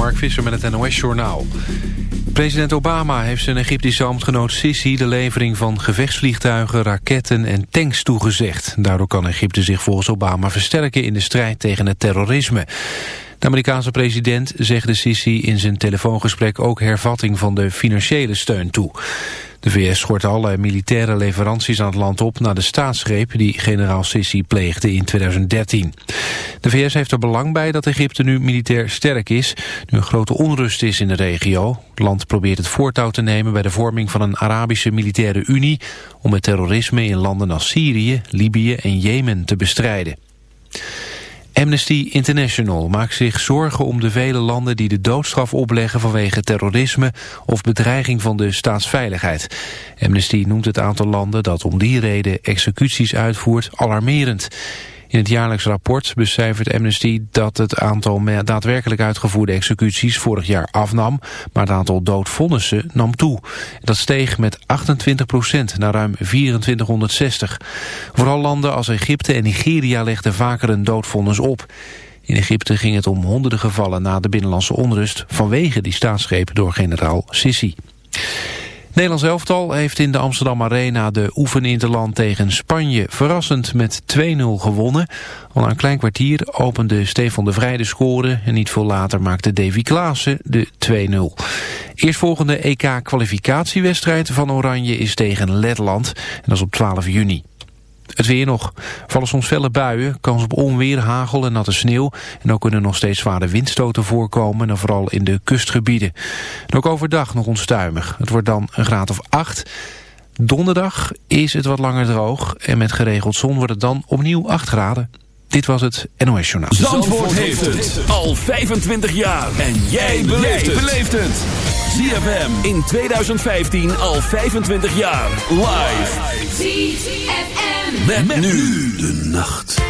Mark Visser met het NOS-journaal. President Obama heeft zijn Egyptische ambtgenoot Sisi... de levering van gevechtsvliegtuigen, raketten en tanks toegezegd. Daardoor kan Egypte zich volgens Obama versterken... in de strijd tegen het terrorisme. De Amerikaanse president zegde Sisi in zijn telefoongesprek... ook hervatting van de financiële steun toe. De VS schort alle militaire leveranties aan het land op... na de staatsgreep die generaal Sisi pleegde in 2013. De VS heeft er belang bij dat Egypte nu militair sterk is... nu een grote onrust is in de regio. Het land probeert het voortouw te nemen bij de vorming van een Arabische militaire unie... om het terrorisme in landen als Syrië, Libië en Jemen te bestrijden. Amnesty International maakt zich zorgen om de vele landen die de doodstraf opleggen vanwege terrorisme of bedreiging van de staatsveiligheid. Amnesty noemt het aantal landen dat om die reden executies uitvoert alarmerend. In het jaarlijks rapport becijfert Amnesty dat het aantal daadwerkelijk uitgevoerde executies vorig jaar afnam, maar het aantal doodvonnissen nam toe. Dat steeg met 28 procent naar ruim 2460. Vooral landen als Egypte en Nigeria legden vaker een doodvonnis op. In Egypte ging het om honderden gevallen na de binnenlandse onrust vanwege die staatsgreep door generaal Sisi. Nederlands elftal heeft in de Amsterdam Arena de oefeninterland tegen Spanje verrassend met 2-0 gewonnen. Al een klein kwartier opende Stefan de Vrij de score en niet veel later maakte Davy Klaassen de 2-0. Eerstvolgende EK-kwalificatiewedstrijd van Oranje is tegen Letland en dat is op 12 juni. Het weer nog. Vallen soms felle buien, kans op onweer, hagel en natte sneeuw. En ook kunnen nog steeds zware windstoten voorkomen, en vooral in de kustgebieden. En ook overdag nog onstuimig. Het wordt dan een graad of 8. Donderdag is het wat langer droog en met geregeld zon wordt het dan opnieuw 8 graden. Dit was het NOS Journaal. Zandvoort, Zandvoort heeft het al 25 jaar. En jij beleeft het. ZFM in 2015 al 25 jaar. Live. ZFM. Met, nu de nacht.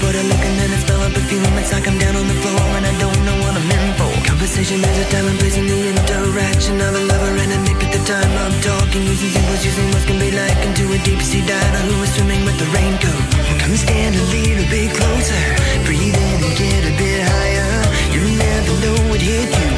But I look and then I smell a perfume It's like I'm down on the floor and I don't know what I'm in for. Conversation has a time and place in the interaction of a lover and a nick at the time I'm talking. Using symbols, using what can be like Into a deep sea diver who is swimming with the raincoat. Come stand a little bit closer. Breathe in and get a bit higher. You never know what hit you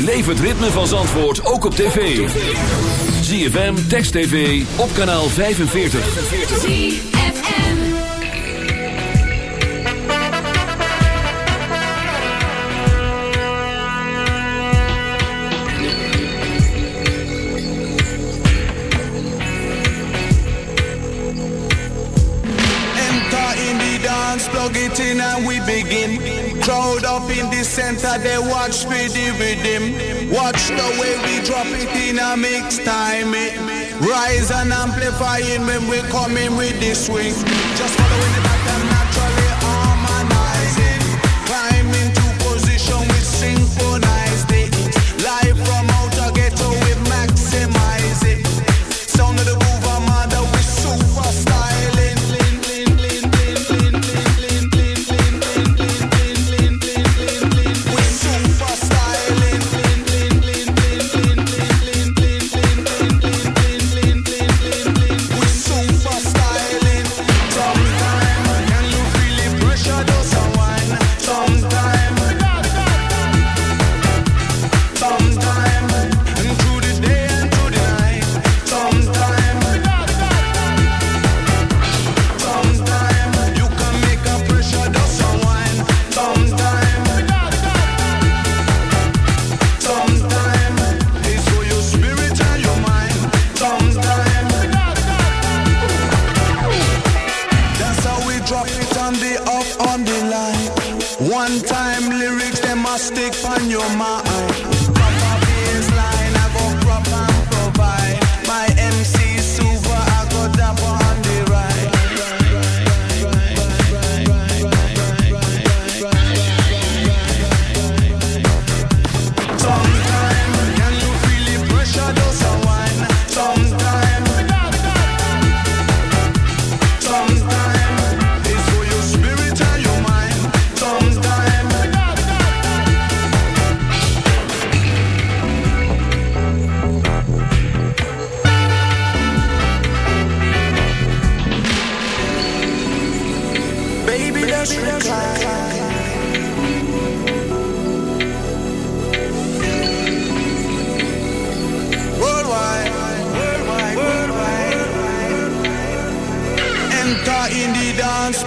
Beleef het ritme van Zandvoort ook op tv. ZFM, Text TV, op kanaal 45. ZFM Enter in the dance, plug it in and we begin. Crowd up in the center, they watch the rhythm. Watch the way we drop it in a mix time. It eh. rise and amplifying when we come in with the swing. Just following the pattern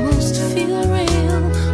almost feel real.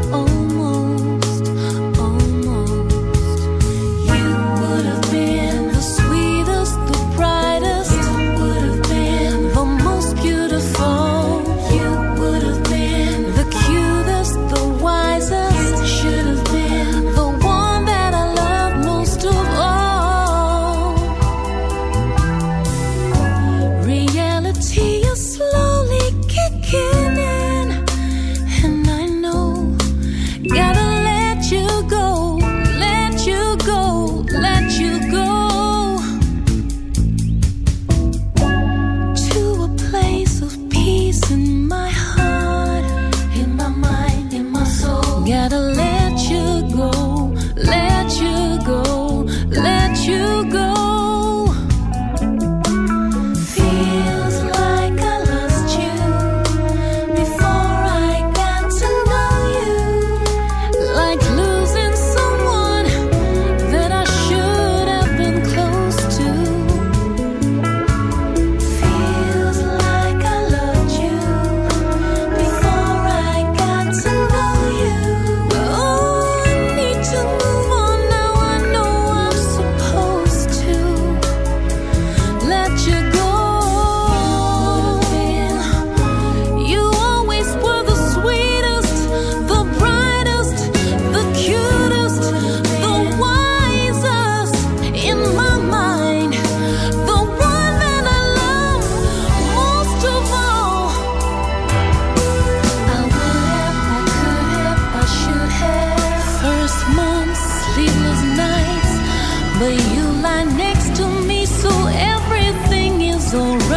it's alright.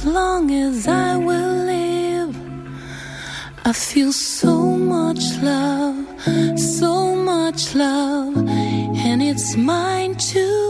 As long as I will live, I feel so much love, so much love, and it's mine to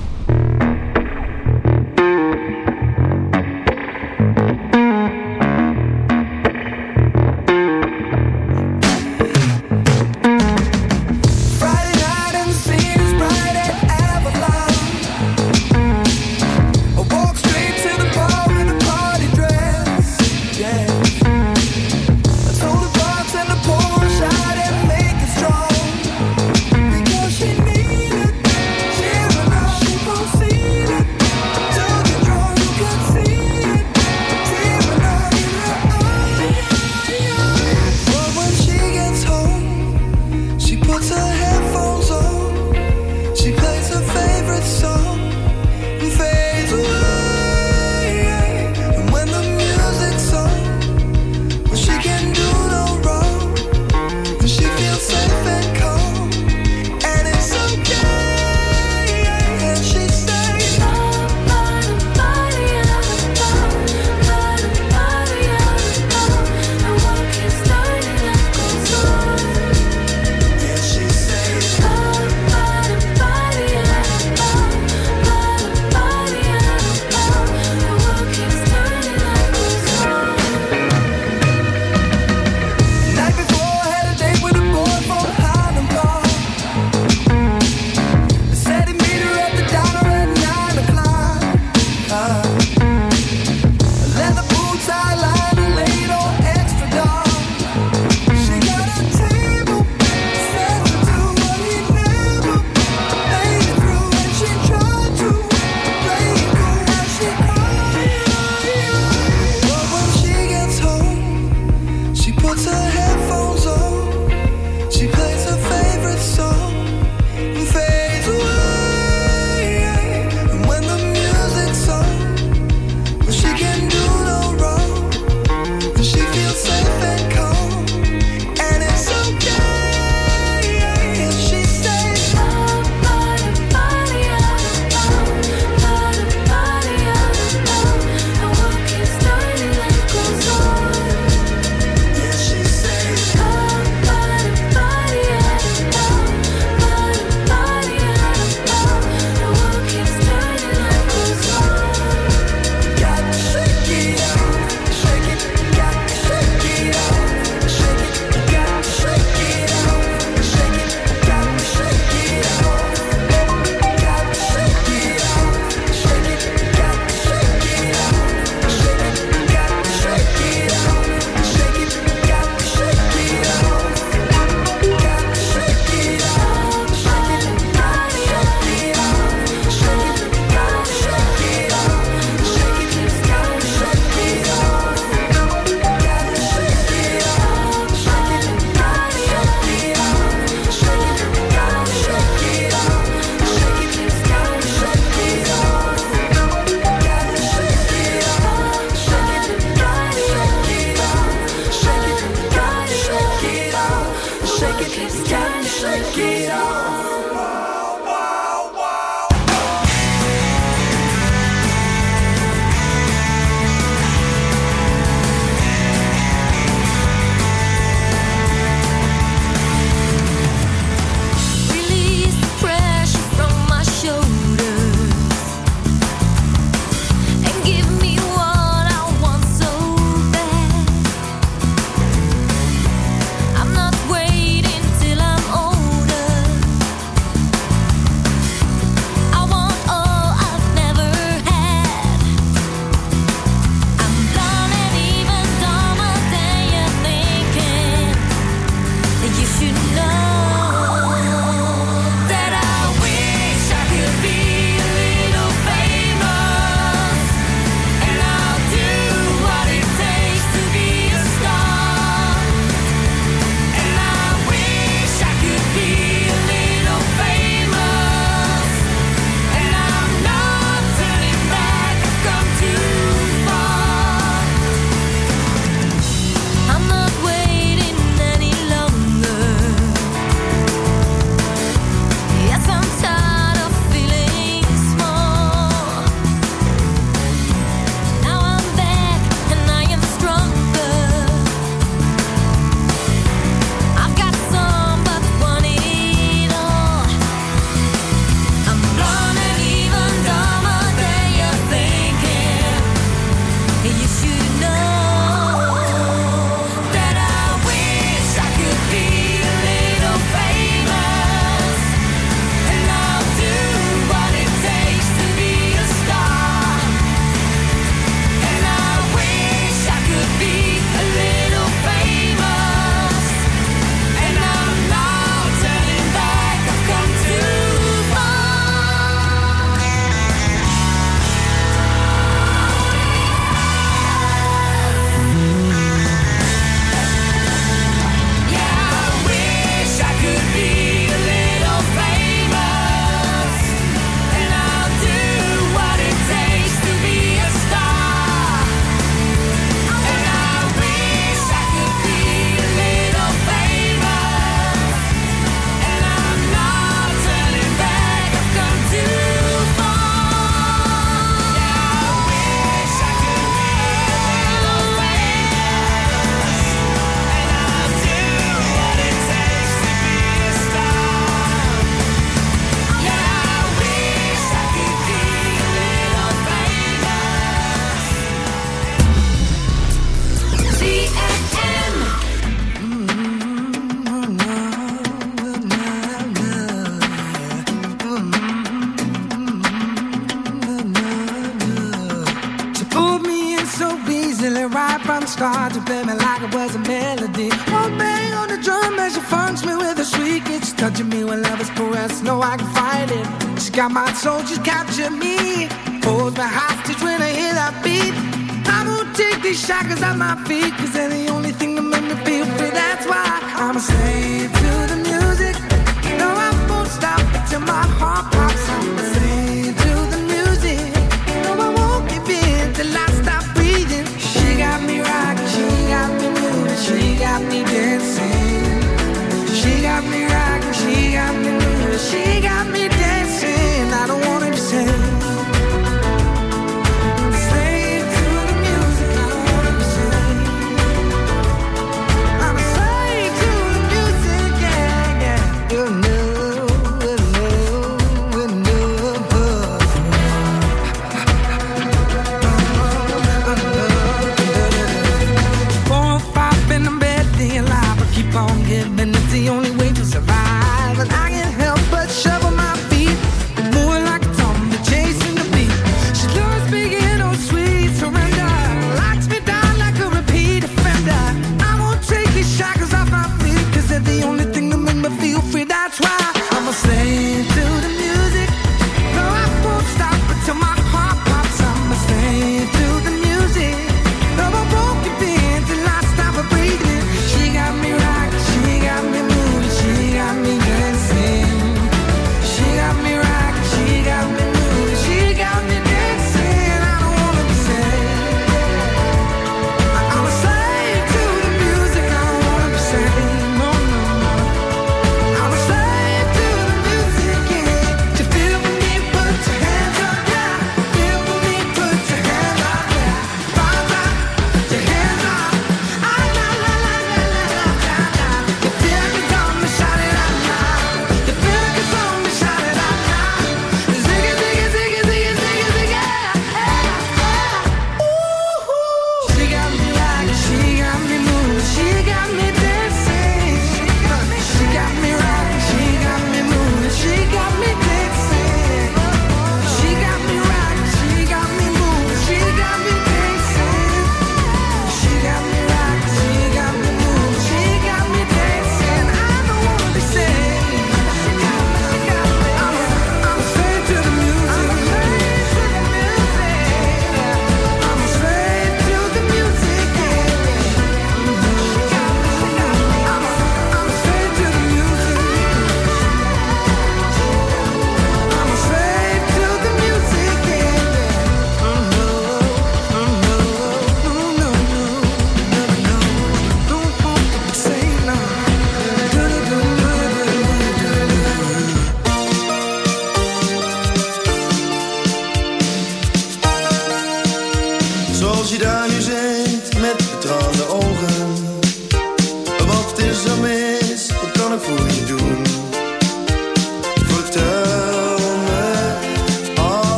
got me rocking, she got me moving, she got me.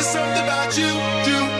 There's something about you, you.